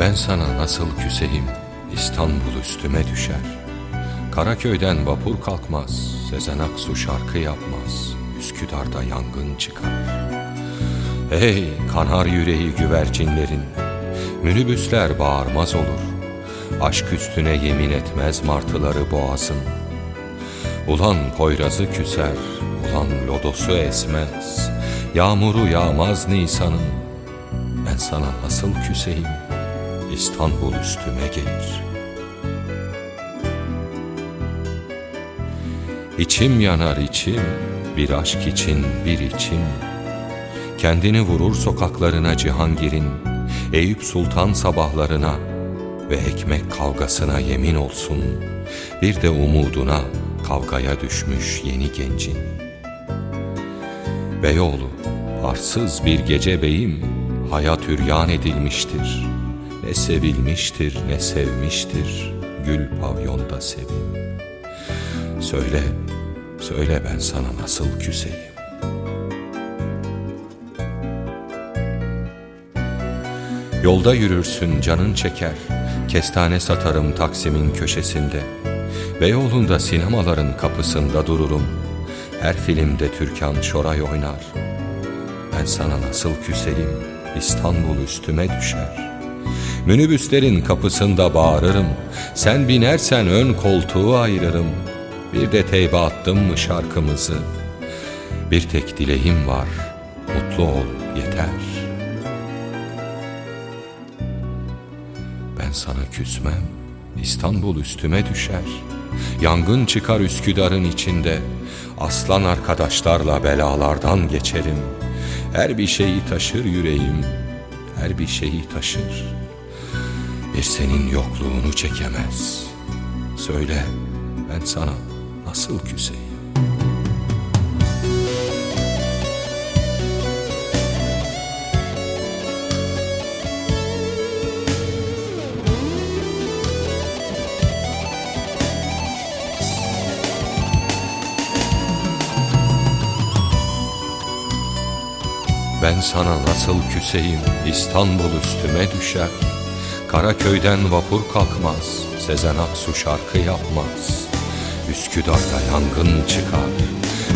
Ben sana nasıl küseyim İstanbul üstüme düşer. Karaköy'den vapur kalkmaz Sezen Aksu şarkı yapmaz Üsküdar'da yangın çıkar. Hey kanar yüreği güvercinlerin Minibüsler bağırmaz olur. Aşk üstüne yemin etmez martıları boğazın. Ulan Poyraz'ı küser Ulan lodosu esmez. Yağmuru yağmaz Nisan'ın. Ben sana nasıl küseyim İstanbul üstüme gelir. İçim yanar içim Bir aşk için bir içim. Kendini vurur sokaklarına Cihangir'in Eyüp Sultan sabahlarına Ve ekmek kavgasına yemin olsun Bir de umuduna kavgaya düşmüş yeni gencin. Beyoğlu arsız bir gece beyim Hayat üryan edilmiştir Ne sevilmiştir ne sevmiştir. Gül pavyonda sevim. Söyle, söyle ben sana nasıl küseyim? Yolda yürürsün canın çeker. Kestane satarım Taksim'in köşesinde. Beyoğlu'nda sinemaların kapısında dururum. Her filmde Türkan Şoray oynar. Ben sana nasıl küseyim? İstanbul üstüme düşer Minibüslerin kapısında bağırırım. Sen binersen ön koltuğu ayırırım. Bir de teybe attım mı şarkımızı. Bir tek dileğim var. Mutlu ol yeter. Ben sana küsmem. İstanbul üstüme düşer. Yangın çıkar Üsküdar'ın içinde. Aslan arkadaşlarla belalardan geçerim. Her bir şeyi taşır yüreğim. Her bir şeyi taşır Bir senin yokluğunu çekemez. Söyle ben sana nasıl küseyim? Ben sana nasıl küseyim? İstanbul üstüme düşer Karaköy'den vapur kalkmaz Sezen Aksu şarkı yapmaz. Üsküdar'da yangın çıkar.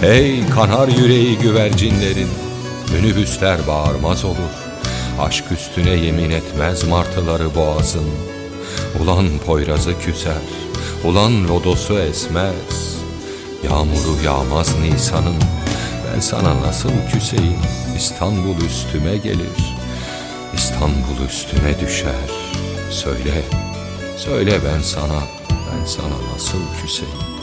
Ey kanar yüreği güvercinlerin Minibüsler bağırmaz olur. Aşk üstüne yemin etmez martıları boğazın. Ulan Poyraz'ı küser Ulan lodosu esmez. Yağmuru yağmaz Nisan'ın Ben sana nasıl küseyim? İstanbul üstüme gelir İstanbul üstüme düşer Söyle, söyle ben sana Ben sana nasıl küseyim